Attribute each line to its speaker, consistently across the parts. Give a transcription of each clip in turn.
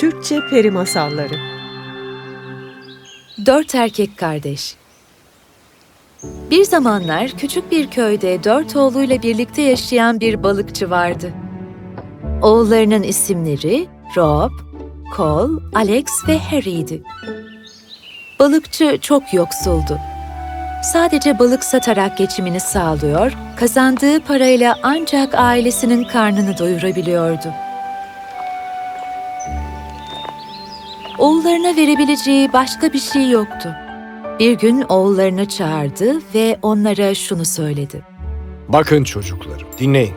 Speaker 1: Türkçe Peri Masalları
Speaker 2: Dört erkek kardeş. Bir zamanlar küçük bir köyde dört oğluyla birlikte yaşayan bir balıkçı vardı. Oğullarının isimleri Rob, Cole, Alex ve Harry'di. Balıkçı çok yoksuldu. Sadece balık satarak geçimini sağlıyor, kazandığı parayla ancak ailesinin karnını doyurabiliyordu. Oğullarına verebileceği başka bir şey yoktu. Bir gün oğullarını çağırdı ve onlara şunu söyledi.
Speaker 3: Bakın çocuklarım, dinleyin.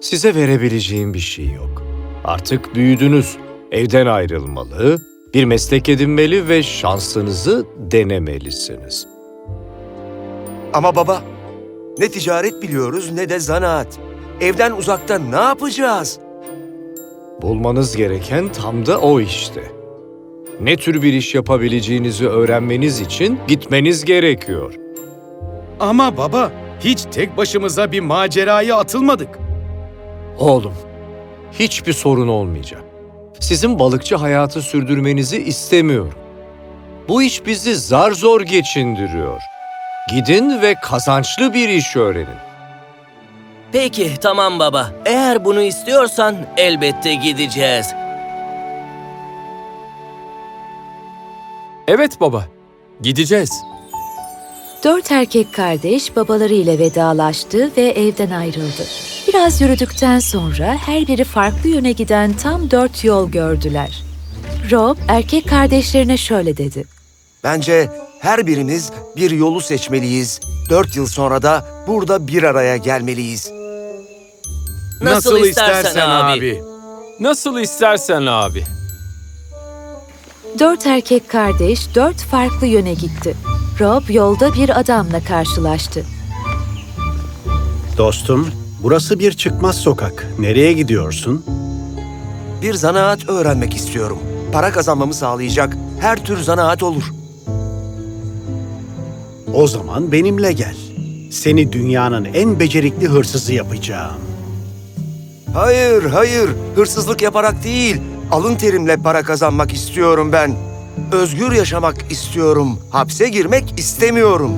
Speaker 3: Size verebileceğim bir şey yok. Artık büyüdünüz. Evden ayrılmalı, bir meslek edinmeli ve şansınızı denemelisiniz.
Speaker 4: Ama baba, ne ticaret biliyoruz ne de zanaat. Evden uzakta ne yapacağız?
Speaker 3: Bulmanız gereken tam da o işte. Ne tür bir iş yapabileceğinizi öğrenmeniz için gitmeniz gerekiyor.
Speaker 5: Ama baba, hiç tek başımıza bir maceraya atılmadık.
Speaker 3: Oğlum, hiçbir sorun olmayacak. Sizin balıkçı hayatı sürdürmenizi istemiyorum. Bu iş bizi zar zor geçindiriyor. Gidin ve kazançlı bir iş öğrenin.
Speaker 6: Peki tamam baba. Eğer bunu istiyorsan elbette gideceğiz.
Speaker 5: Evet baba, gideceğiz.
Speaker 2: Dört erkek kardeş babalarıyla vedalaştı ve evden ayrıldı. Biraz yürüdükten sonra her biri farklı yöne giden tam dört yol gördüler. Rob erkek kardeşlerine şöyle dedi.
Speaker 4: Bence her birimiz bir yolu seçmeliyiz. Dört yıl sonra da burada bir araya gelmeliyiz.
Speaker 6: Nasıl istersen abi.
Speaker 5: Nasıl istersen abi.
Speaker 2: Dört erkek kardeş dört farklı yöne gitti. Rob yolda bir adamla karşılaştı.
Speaker 7: Dostum, burası bir çıkmaz sokak. Nereye gidiyorsun?
Speaker 4: Bir zanaat öğrenmek istiyorum. Para kazanmamı sağlayacak her tür zanaat olur.
Speaker 7: O zaman benimle gel. Seni dünyanın en becerikli hırsızı yapacağım.
Speaker 4: Hayır, hayır. Hırsızlık yaparak değil. Alın terimle para kazanmak istiyorum ben. Özgür yaşamak istiyorum. Hapse girmek istemiyorum.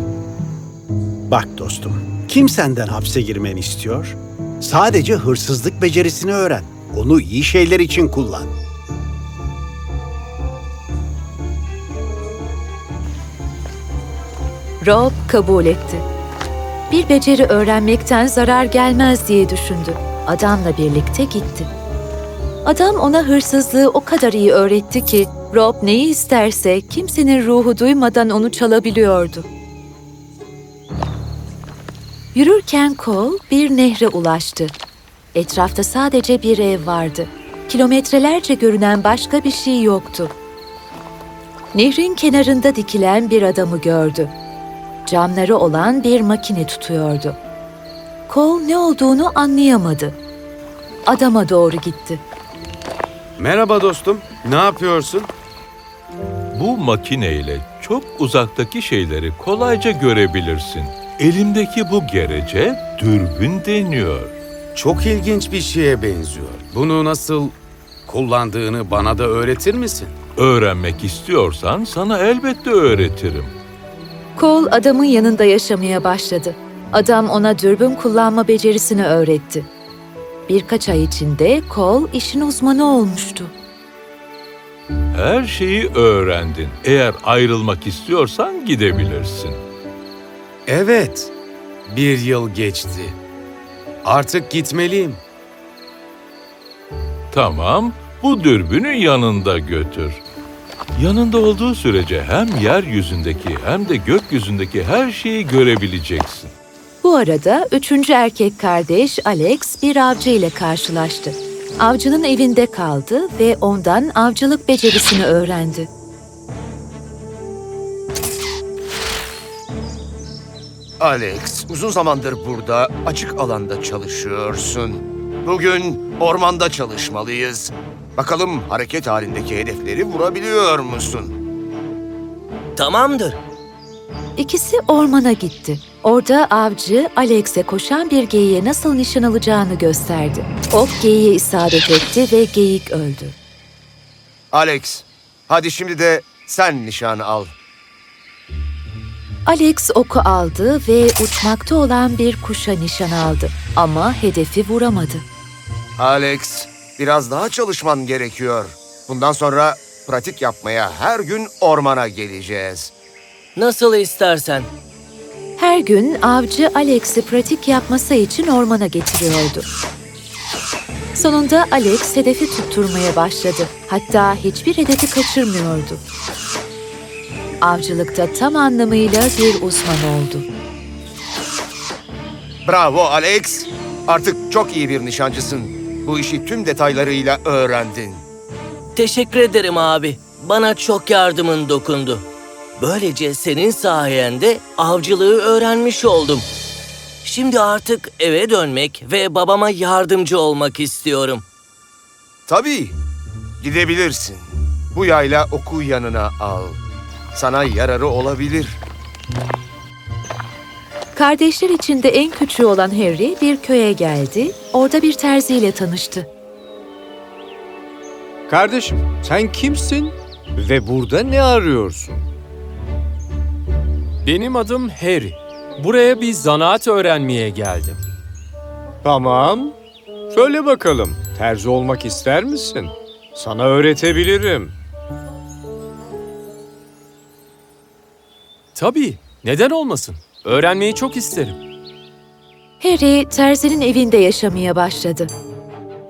Speaker 7: Bak dostum, kim senden hapse girmeni istiyor? Sadece hırsızlık becerisini öğren. Onu iyi şeyler için kullan.
Speaker 2: Rob kabul etti. Bir beceri öğrenmekten zarar gelmez diye düşündü. Adamla birlikte gitti. Adam ona hırsızlığı o kadar iyi öğretti ki Rob neyi isterse kimsenin ruhu duymadan onu çalabiliyordu. Yürürken Cole bir nehre ulaştı. Etrafta sadece bir ev vardı. Kilometrelerce görünen başka bir şey yoktu. Nehrin kenarında dikilen bir adamı gördü. Camları olan bir makine tutuyordu. Cole ne olduğunu anlayamadı. Adama doğru gitti.
Speaker 5: Merhaba dostum, ne yapıyorsun?
Speaker 8: Bu makineyle çok uzaktaki şeyleri kolayca görebilirsin. Elimdeki bu gerece dürbün deniyor.
Speaker 5: Çok ilginç bir şeye benziyor. Bunu nasıl kullandığını bana da öğretir misin?
Speaker 8: Öğrenmek istiyorsan sana elbette öğretirim.
Speaker 2: Cole adamın yanında yaşamaya başladı. Adam ona dürbün kullanma becerisini öğretti. Birkaç ay içinde Cole işin uzmanı olmuştu.
Speaker 8: Her şeyi öğrendin. Eğer ayrılmak istiyorsan gidebilirsin.
Speaker 5: Evet, bir yıl geçti. Artık gitmeliyim.
Speaker 8: Tamam, bu dürbünü yanında götür. Yanında olduğu sürece hem yeryüzündeki hem de gökyüzündeki her şeyi görebileceksin.
Speaker 2: Bu arada üçüncü erkek kardeş Alex bir avcı ile karşılaştı. Avcının evinde kaldı ve ondan avcılık becerisini öğrendi.
Speaker 4: Alex, uzun zamandır burada açık alanda çalışıyorsun. Bugün ormanda çalışmalıyız. Bakalım hareket halindeki hedefleri vurabiliyor musun?
Speaker 6: Tamamdır.
Speaker 2: İkisi ormana gitti. Orada avcı Alex'e koşan bir geyiğe nasıl nişan alacağını gösterdi. Ok geyiğe isabet etti ve geyik öldü.
Speaker 4: Alex, hadi şimdi de sen nişan al.
Speaker 2: Alex oku aldı ve uçmakta olan bir kuşa nişan aldı. Ama hedefi vuramadı.
Speaker 4: Alex, biraz daha çalışman gerekiyor. Bundan sonra pratik yapmaya her gün ormana geleceğiz.
Speaker 6: Nasıl istersen.
Speaker 2: Her gün avcı Alex'i pratik yapması için ormana getiriyordu. Sonunda Alex hedefi tutturmaya başladı. Hatta hiçbir hedefi kaçırmıyordu. Avcılıkta tam anlamıyla bir uzman oldu.
Speaker 4: Bravo Alex. Artık çok iyi bir nişancısın. Bu işi tüm detaylarıyla öğrendin.
Speaker 6: Teşekkür ederim abi. Bana çok yardımın dokundu. Böylece senin sayende avcılığı öğrenmiş oldum. Şimdi artık eve dönmek ve babama yardımcı olmak istiyorum.
Speaker 4: Tabii. Gidebilirsin. Bu yayla oku yanına al. Sana yararı olabilir.
Speaker 2: Kardeşler içinde en küçüğü olan Harry bir köye geldi. Orada bir terziyle tanıştı.
Speaker 3: Kardeşim, sen kimsin ve burada ne arıyorsun?
Speaker 1: Benim adım Harry. Buraya bir zanaat öğrenmeye geldim.
Speaker 3: Tamam. Söyle bakalım, terzi olmak ister misin? Sana öğretebilirim.
Speaker 1: Tabii, neden olmasın? Öğrenmeyi çok isterim.
Speaker 2: Harry terzinin evinde yaşamaya başladı.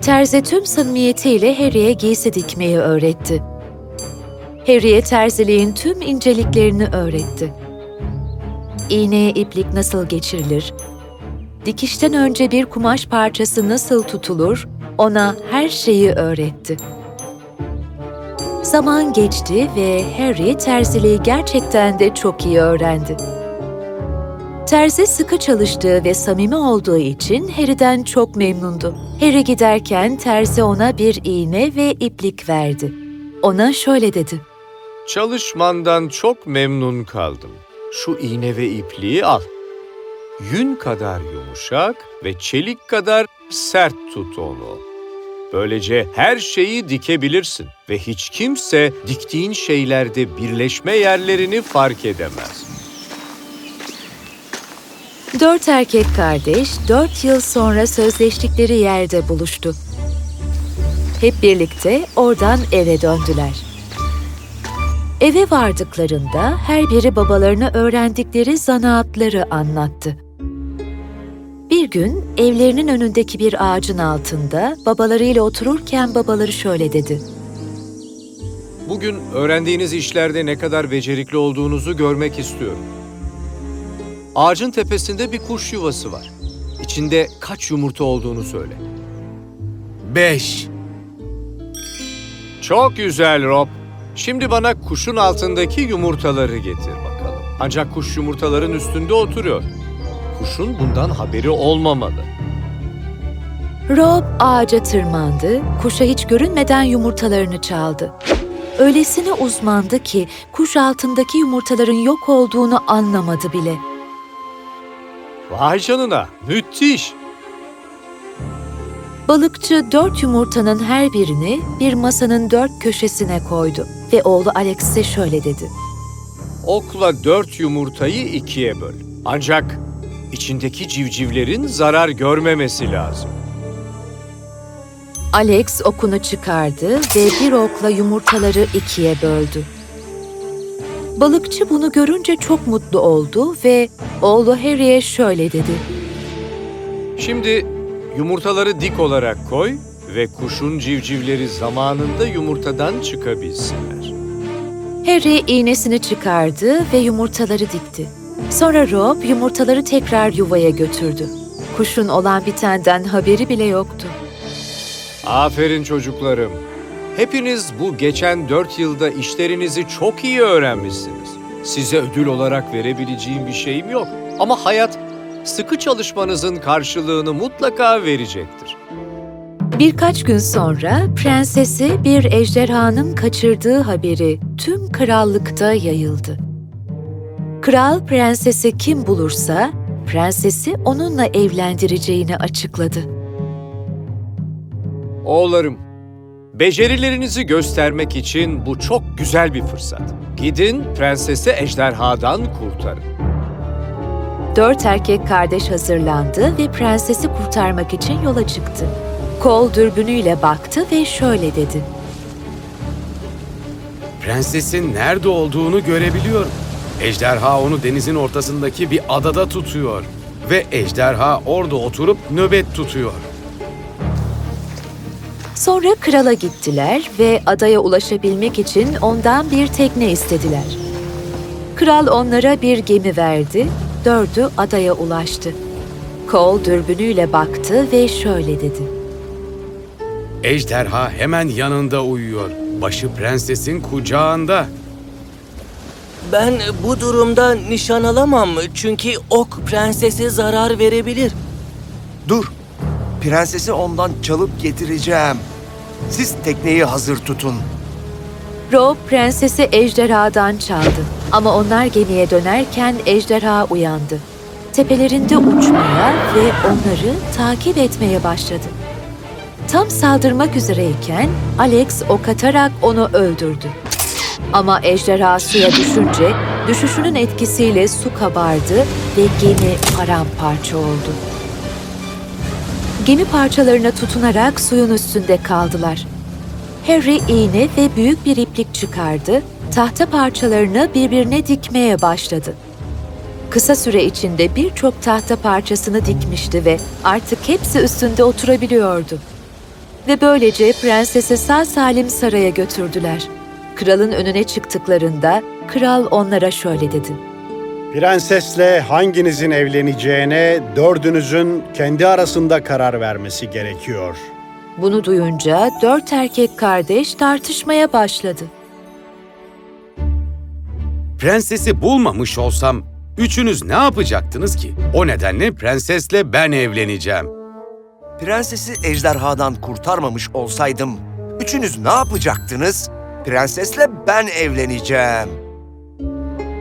Speaker 2: Terzi tüm samimiyetiyle Harry'e giysi dikmeyi öğretti. Harry'e terziliğin tüm inceliklerini öğretti. İğneye iplik nasıl geçirilir, dikişten önce bir kumaş parçası nasıl tutulur, ona her şeyi öğretti. Zaman geçti ve Harry terziliği gerçekten de çok iyi öğrendi. Terzi sıkı çalıştığı ve samimi olduğu için Harry'den çok memnundu. Harry giderken terzi ona bir iğne ve iplik verdi. Ona şöyle dedi.
Speaker 3: Çalışmandan çok memnun kaldım. Şu iğne ve ipliği al. Yün kadar yumuşak ve çelik kadar sert tut onu. Böylece her şeyi dikebilirsin ve hiç kimse diktiğin şeylerde birleşme yerlerini fark edemez.
Speaker 2: Dört erkek kardeş dört yıl sonra sözleştikleri yerde buluştu. Hep birlikte oradan eve döndüler. Eve vardıklarında her biri babalarına öğrendikleri zanaatları anlattı. Bir gün evlerinin önündeki bir ağacın altında babalarıyla otururken babaları şöyle dedi.
Speaker 3: Bugün öğrendiğiniz işlerde ne kadar becerikli olduğunuzu görmek istiyorum. Ağacın tepesinde bir kuş yuvası var. İçinde kaç yumurta olduğunu söyle.
Speaker 5: Beş.
Speaker 3: Çok güzel Rob. Şimdi bana kuşun altındaki yumurtaları getir bakalım. Ancak kuş yumurtaların üstünde oturuyor. Kuşun bundan haberi olmamalı.
Speaker 2: Rob ağaca tırmandı, kuşa hiç görünmeden yumurtalarını çaldı. Öylesine uzmandı ki kuş altındaki yumurtaların yok olduğunu anlamadı bile.
Speaker 3: Vay canına, müthiş.
Speaker 2: Balıkçı dört yumurtanın her birini bir masanın dört köşesine koydu ve oğlu Alex'e şöyle dedi.
Speaker 3: Okla dört yumurtayı ikiye böl. Ancak içindeki civcivlerin zarar görmemesi lazım.
Speaker 2: Alex okunu çıkardı ve bir okla yumurtaları ikiye böldü. Balıkçı bunu görünce çok mutlu oldu ve oğlu Harry'e şöyle dedi.
Speaker 3: Şimdi yumurtaları dik olarak koy ve kuşun civcivleri zamanında yumurtadan çıkabilsinler.
Speaker 2: Harry iğnesini çıkardı ve yumurtaları dikti. Sonra Rob yumurtaları tekrar yuvaya götürdü. Kuşun olan bitenden haberi bile yoktu.
Speaker 3: Aferin çocuklarım. Hepiniz bu geçen dört yılda işlerinizi çok iyi öğrenmişsiniz. Size ödül olarak verebileceğim bir şeyim yok. Ama hayat sıkı çalışmanızın karşılığını mutlaka verecektir.
Speaker 2: Birkaç gün sonra prensesi bir ejderhanın kaçırdığı haberi tüm krallıkta yayıldı. Kral prensesi kim bulursa prensesi onunla evlendireceğini açıkladı.
Speaker 3: Oğullarım, Becerilerinizi göstermek için bu çok güzel bir fırsat. Gidin prensesi ejderhadan kurtarın.
Speaker 2: Dört erkek kardeş hazırlandı ve prensesi kurtarmak için yola çıktı. Kol dürbünüyle baktı ve şöyle dedi.
Speaker 5: Prensesin nerede olduğunu görebiliyorum. Ejderha onu denizin ortasındaki bir adada tutuyor. Ve ejderha orada oturup nöbet tutuyor.
Speaker 2: Sonra krala gittiler ve adaya ulaşabilmek için ondan bir tekne istediler. Kral onlara bir gemi verdi, dördü adaya ulaştı. Kol dürbünüyle baktı ve şöyle dedi.
Speaker 5: Ejderha hemen yanında uyuyor. Başı prensesin kucağında.
Speaker 6: Ben bu durumda nişan alamam çünkü ok prensese zarar verebilir.
Speaker 4: Dur. Prensesi ondan çalıp getireceğim. Siz tekneyi hazır tutun.
Speaker 2: Rob prensesi ejderhadan çaldı. Ama onlar gemiye dönerken ejderha uyandı. Tepelerinde uçmaya ve onları takip etmeye başladı. Tam saldırmak üzereyken Alex ok atarak onu öldürdü. Ama ejderha suya düşünce düşüşünün etkisiyle su kabardı ve gemi paramparça oldu. Gemi parçalarına tutunarak suyun üstünde kaldılar. Harry iğne ve büyük bir iplik çıkardı, tahta parçalarını birbirine dikmeye başladı. Kısa süre içinde birçok tahta parçasını dikmişti ve artık hepsi üstünde oturabiliyordu. Ve böylece prensesi sağ salim saraya götürdüler. Kralın önüne çıktıklarında kral onlara şöyle dedi.
Speaker 7: Prensesle hanginizin evleneceğine dördünüzün kendi arasında karar vermesi gerekiyor.
Speaker 2: Bunu duyunca dört erkek kardeş tartışmaya başladı.
Speaker 5: Prensesi bulmamış olsam üçünüz ne yapacaktınız ki? O nedenle prensesle ben evleneceğim.
Speaker 4: Prensesi ejderhadan kurtarmamış olsaydım, üçünüz ne yapacaktınız? Prensesle ben evleneceğim.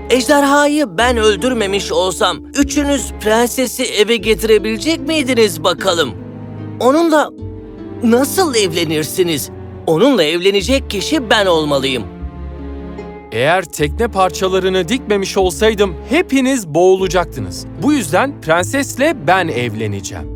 Speaker 6: Ejderhayı ben öldürmemiş olsam üçünüz prensesi eve getirebilecek miydiniz bakalım? Onunla nasıl evlenirsiniz? Onunla evlenecek kişi ben olmalıyım.
Speaker 1: Eğer tekne parçalarını dikmemiş olsaydım hepiniz boğulacaktınız. Bu yüzden prensesle ben evleneceğim.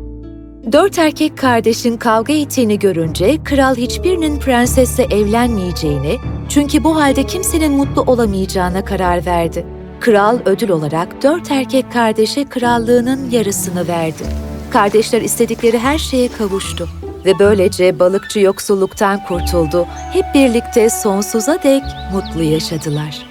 Speaker 2: Dört erkek kardeşin kavga ettiğini görünce kral hiçbirinin prensesle evlenmeyeceğini, çünkü bu halde kimsenin mutlu olamayacağına karar verdi. Kral ödül olarak dört erkek kardeşe krallığının yarısını verdi. Kardeşler istedikleri her şeye kavuştu ve böylece balıkçı yoksulluktan kurtuldu. Hep birlikte sonsuza dek mutlu yaşadılar.